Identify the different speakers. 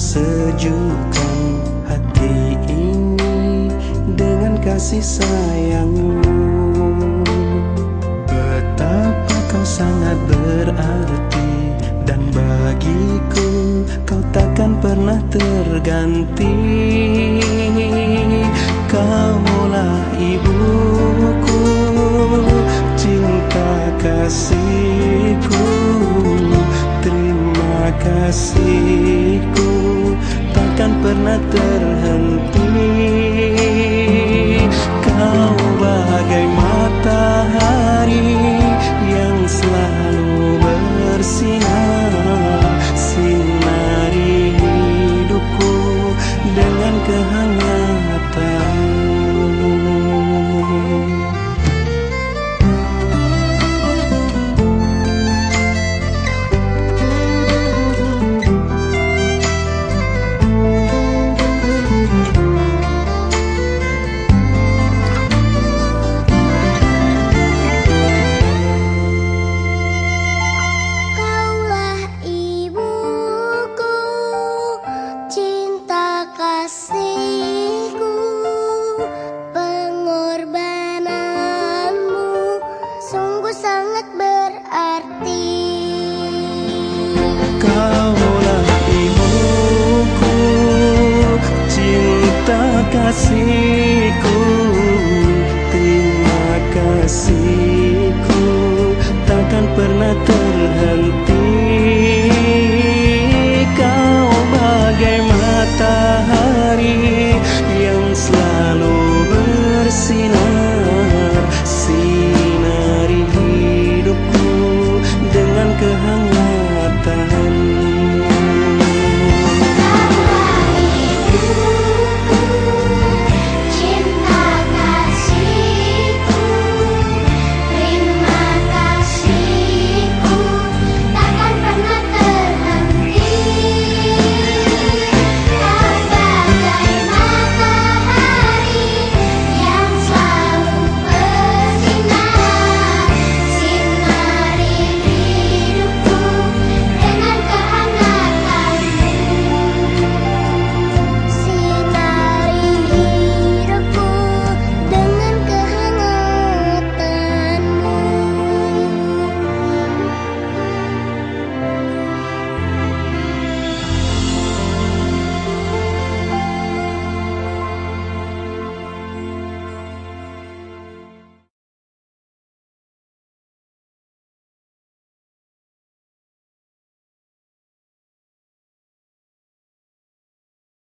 Speaker 1: sejukkan hati ini dengan kasih sayangmu. Betapa kau sangat berarti dan bagiku kau takkan pernah terganti. Kaulah ibuku pernah terhenti. Kau bagai matahari yang selalu bersinar. Sinari hidupku dengan kehangatan pernah terhenti